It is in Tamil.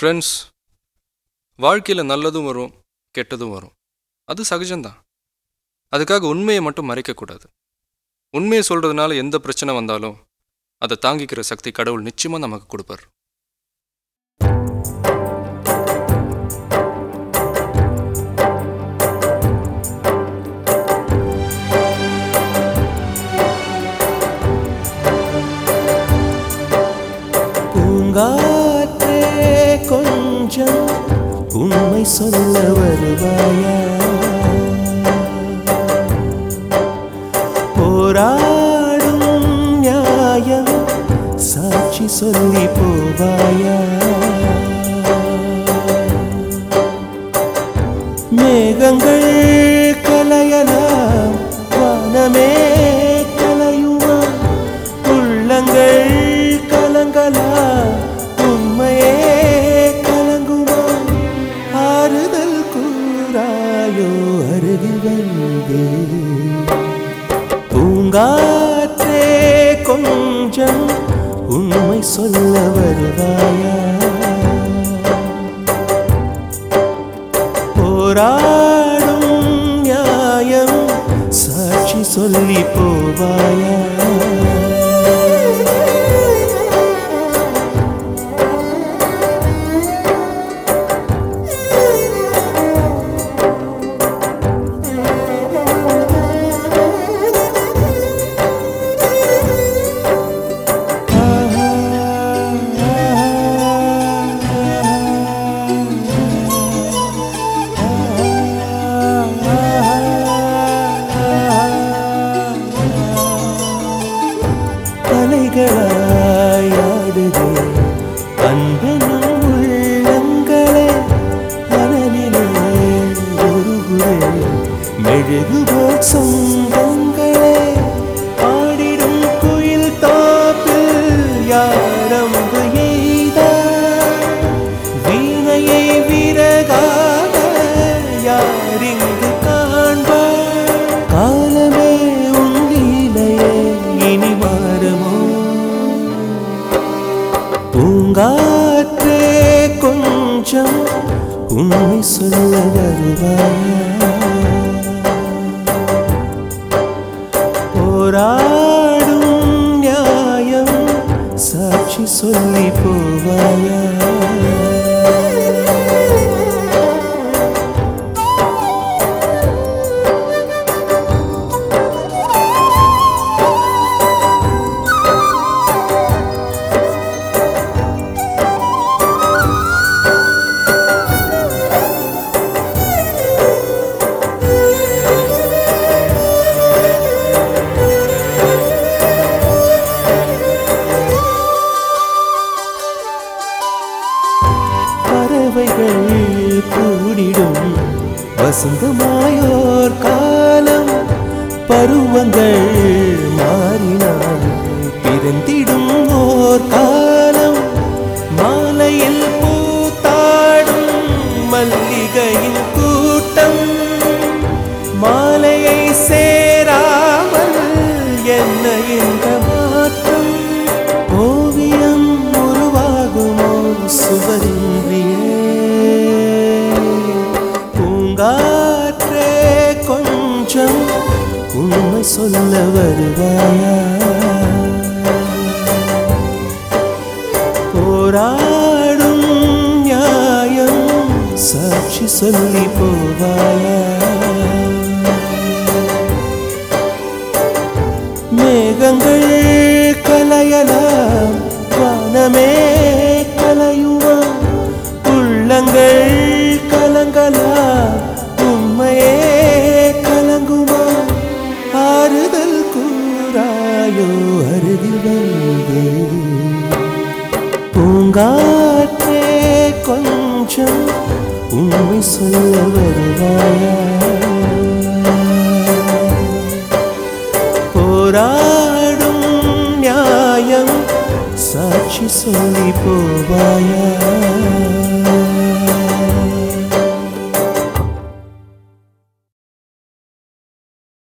ஃப்ரெண்ட்ஸ் வாழ்க்கையில் நல்லதும் வரும் கெட்டதும் வரும். அது சகஜம்தான். அதுக்காக உண்மையை மட்டும் மறைக்கக்கூடாது உண்மையை சொல்கிறதுனால எந்த பிரச்சனை வந்தாலும் அதை தாங்கிக்கிற சக்தி கடவுள் நிச்சயமாக நமக்கு கொடுப்பார். பூங்காற்றே கொஞ்சம் உண்மை சொல்ல வருவாயா? போராடும் நியாயம் சாட்சி சொல்லி போவாயா? தாயோ அருகில் வந்து பூங்காற்றே கொஞ்சம் உண்மை சொல்ல வருவாயா? போராடும் நியாயம் சாட்சி சொல்லி போவாயா? பூங்காற்றே கொஞ்சம் உண்மை சொல்ல வருவாயா பறவைகள் கூடிடும். வசந்தமாயோர் காலம் பருவங்கள் மாறினால் பிறந்திடும் ஓர் காலம். மாலையில் பூத்தாடும் மல்லிகையின் கூட்டம். மாலையை சேராமல் என்ன பூங்காற்றே கொஞ்சம் உண்மை சொல்ல வருவாயா போராடும் நியாயம் சாட்சி சொல்லி போவாயா மேகங்கள் கலையலாம் வானமே கலையுமா உள்ளங்கள் கலங்கலாம். அருகில் வந்து. பூங்காற்றே கொஞ்சம் உண்மை சொல்ல வருவாயா. போராடும் நியாயம் சாட்சி சொல்லி போவாயா.